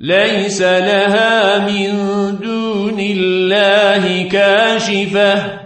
ليس لها من دون الله كاشفة.